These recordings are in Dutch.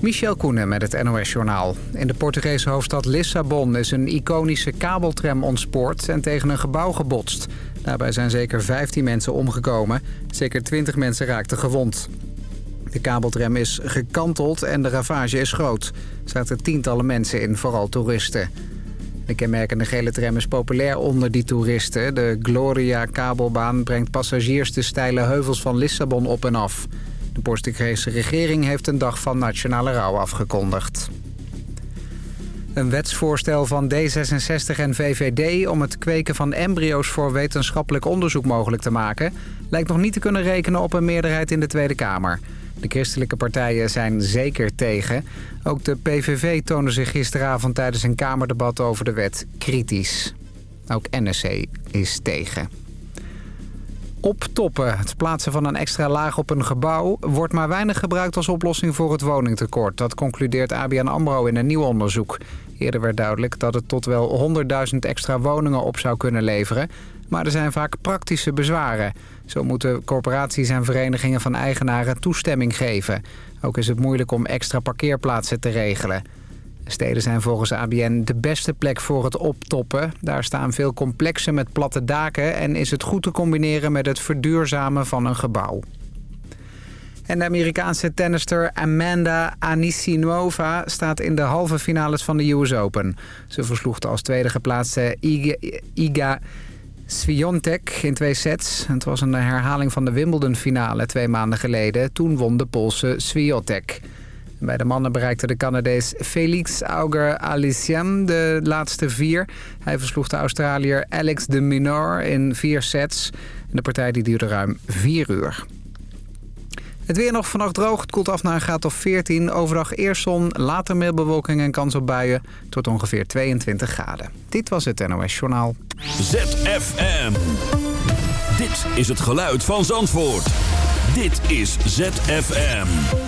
Michel Koenen met het NOS-journaal. In de Portugese hoofdstad Lissabon is een iconische kabeltram ontspoord en tegen een gebouw gebotst. Daarbij zijn zeker 15 mensen omgekomen. Zeker 20 mensen raakten gewond. De kabeltram is gekanteld en de ravage is groot. Er zaten tientallen mensen in, vooral toeristen. De kenmerkende gele tram is populair onder die toeristen. De Gloria-kabelbaan brengt passagiers de steile heuvels van Lissabon op en af. De Portugese regering heeft een dag van nationale rouw afgekondigd. Een wetsvoorstel van D66 en VVD om het kweken van embryo's voor wetenschappelijk onderzoek mogelijk te maken... lijkt nog niet te kunnen rekenen op een meerderheid in de Tweede Kamer. De christelijke partijen zijn zeker tegen. Ook de PVV toonde zich gisteravond tijdens een Kamerdebat over de wet kritisch. Ook NSC is tegen. Optoppen, het plaatsen van een extra laag op een gebouw... wordt maar weinig gebruikt als oplossing voor het woningtekort. Dat concludeert ABN AMRO in een nieuw onderzoek. Eerder werd duidelijk dat het tot wel 100.000 extra woningen op zou kunnen leveren. Maar er zijn vaak praktische bezwaren. Zo moeten corporaties en verenigingen van eigenaren toestemming geven. Ook is het moeilijk om extra parkeerplaatsen te regelen. Steden zijn volgens ABN de beste plek voor het optoppen. Daar staan veel complexen met platte daken... en is het goed te combineren met het verduurzamen van een gebouw. En de Amerikaanse tennister Amanda Anisimova staat in de halve finales van de US Open. Ze versloeg de als tweede geplaatste Iga, Iga Swiatek in twee sets. Het was een herhaling van de Wimbledon-finale twee maanden geleden. Toen won de Poolse Swiatek. Bij de mannen bereikte de Canadees Felix Auger-Aliassime de laatste vier. Hij versloeg de Australiër Alex de Minaur in vier sets. De partij die duurde ruim vier uur. Het weer nog vannacht droog. Het koelt af naar een graad of 14. Overdag eerst zon, later meer bewolking en kans op buien. Tot ongeveer 22 graden. Dit was het NOS Journaal. ZFM. Dit is het geluid van Zandvoort. Dit is ZFM.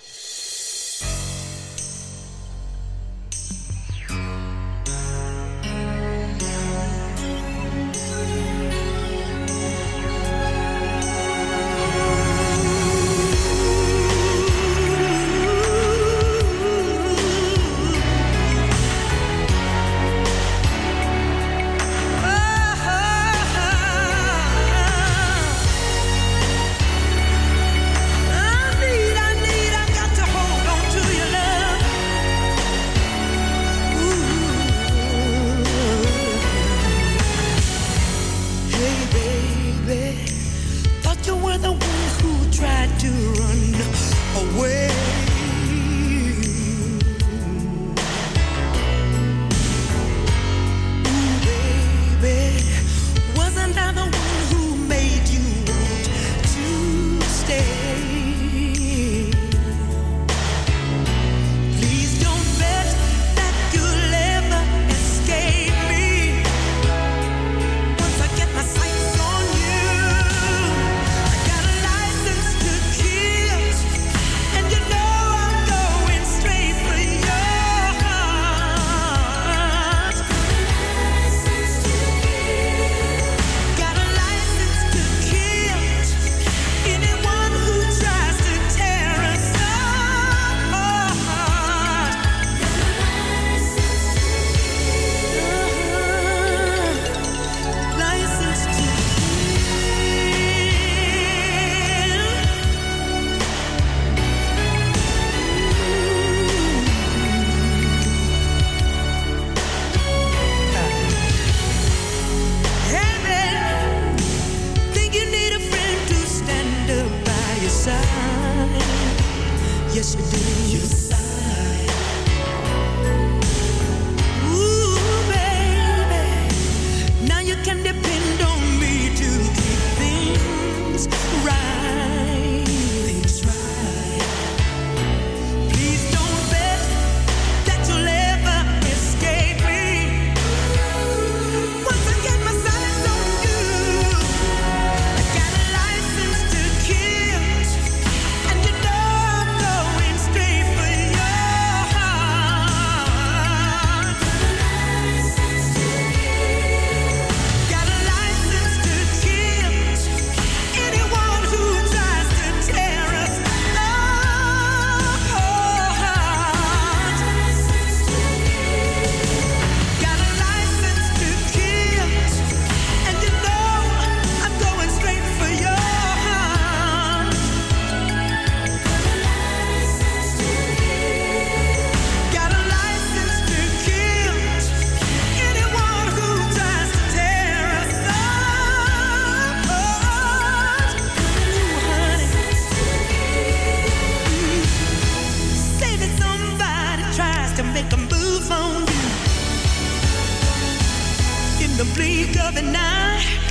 the blink of an eye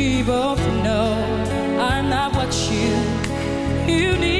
we both know I'm not what you you need.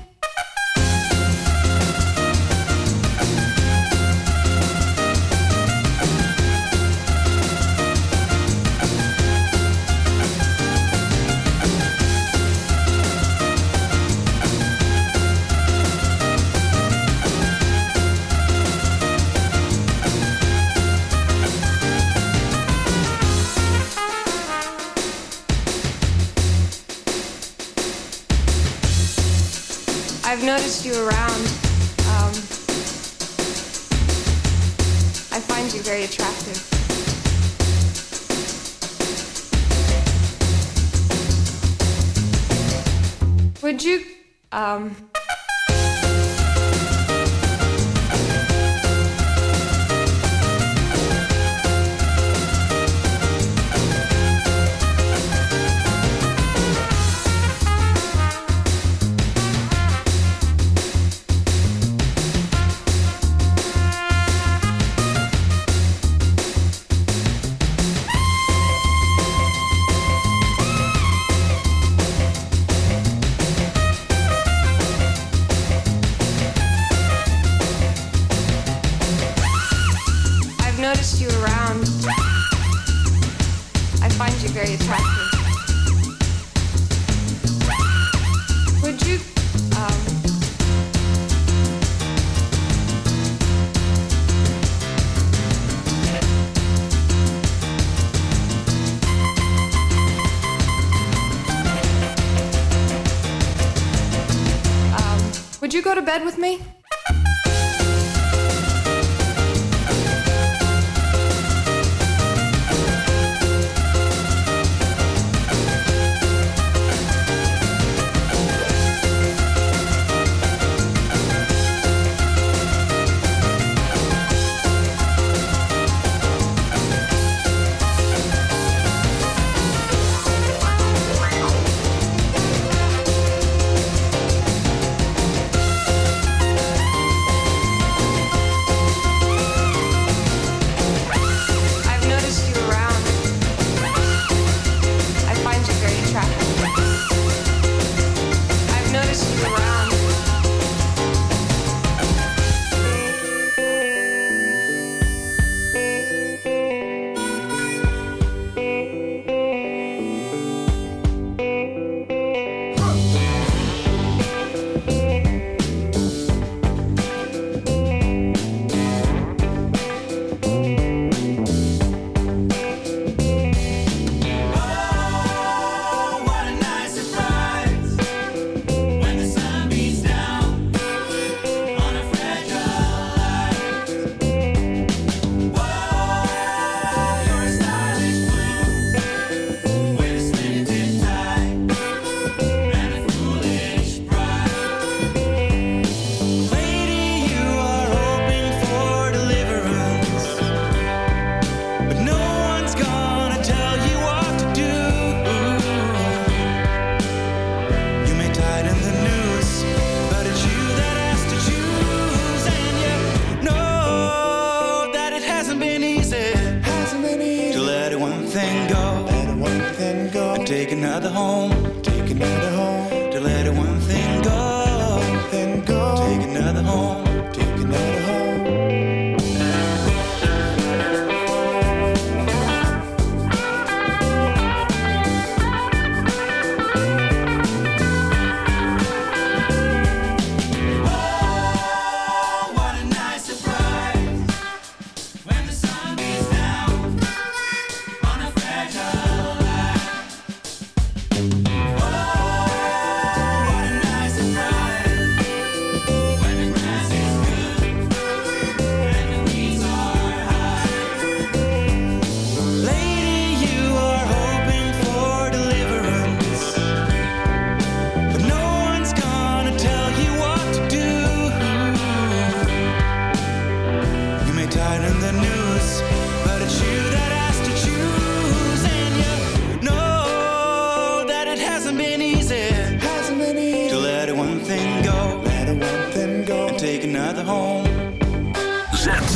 Bed with me?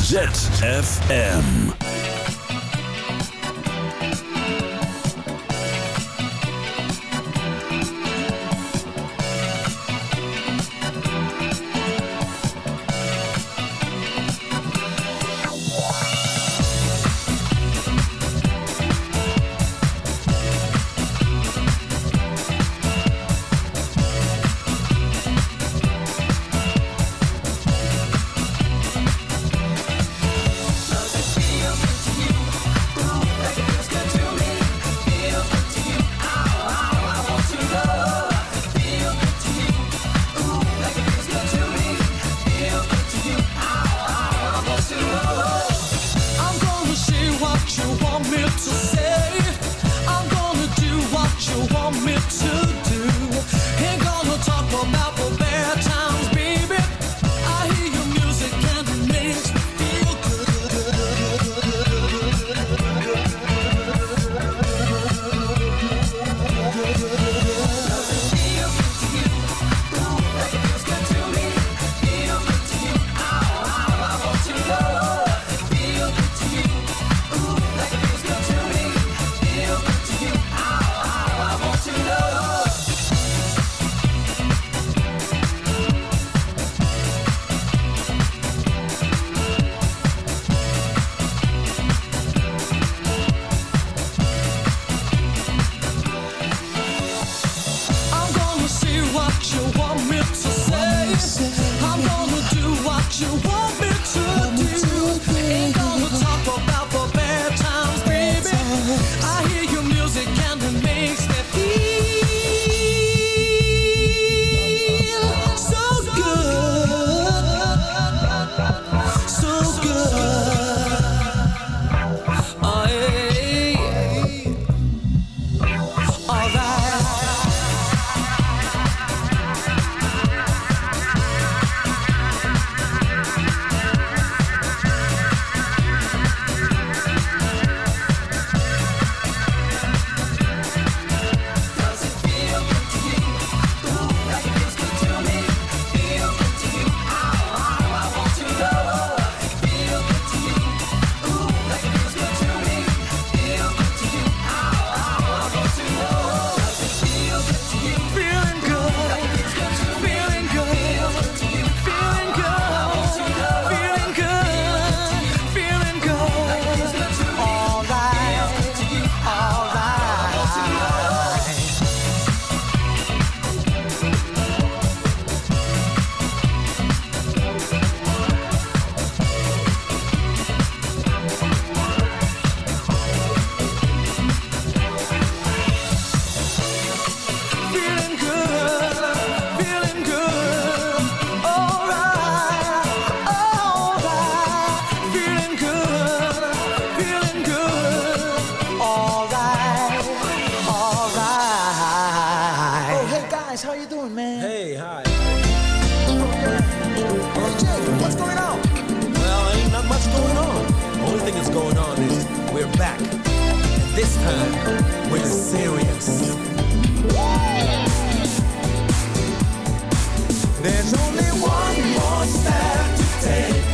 ZFM. There's only one more step to take.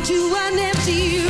into an empty room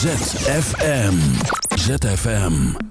ZFM. ZFM.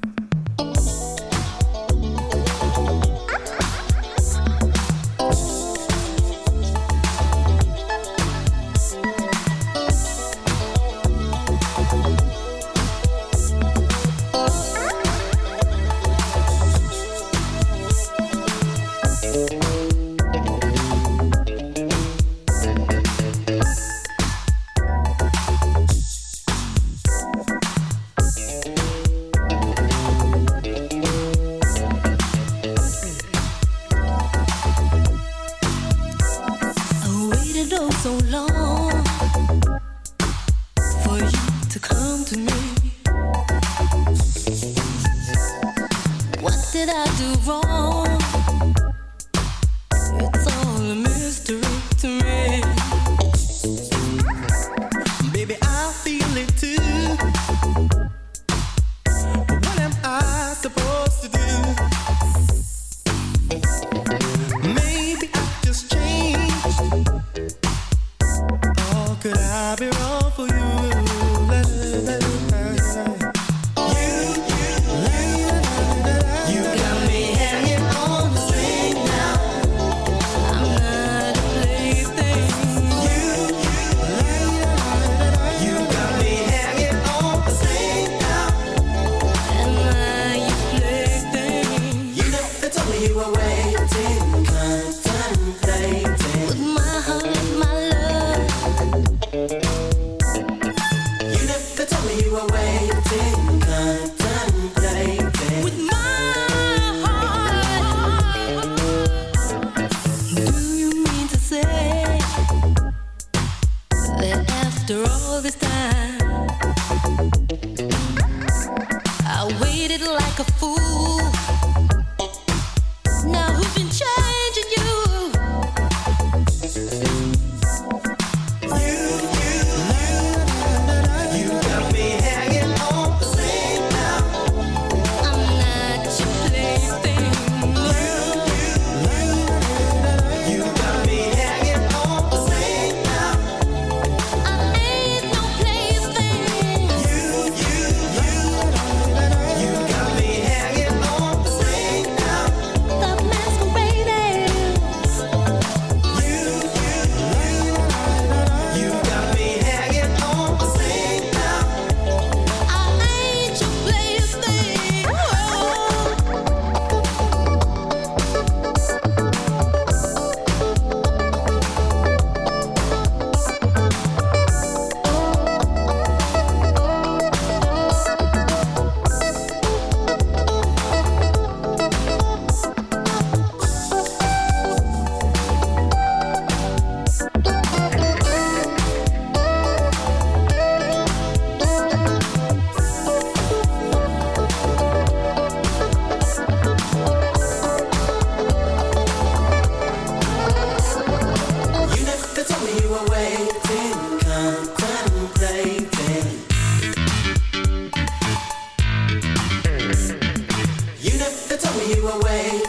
you away.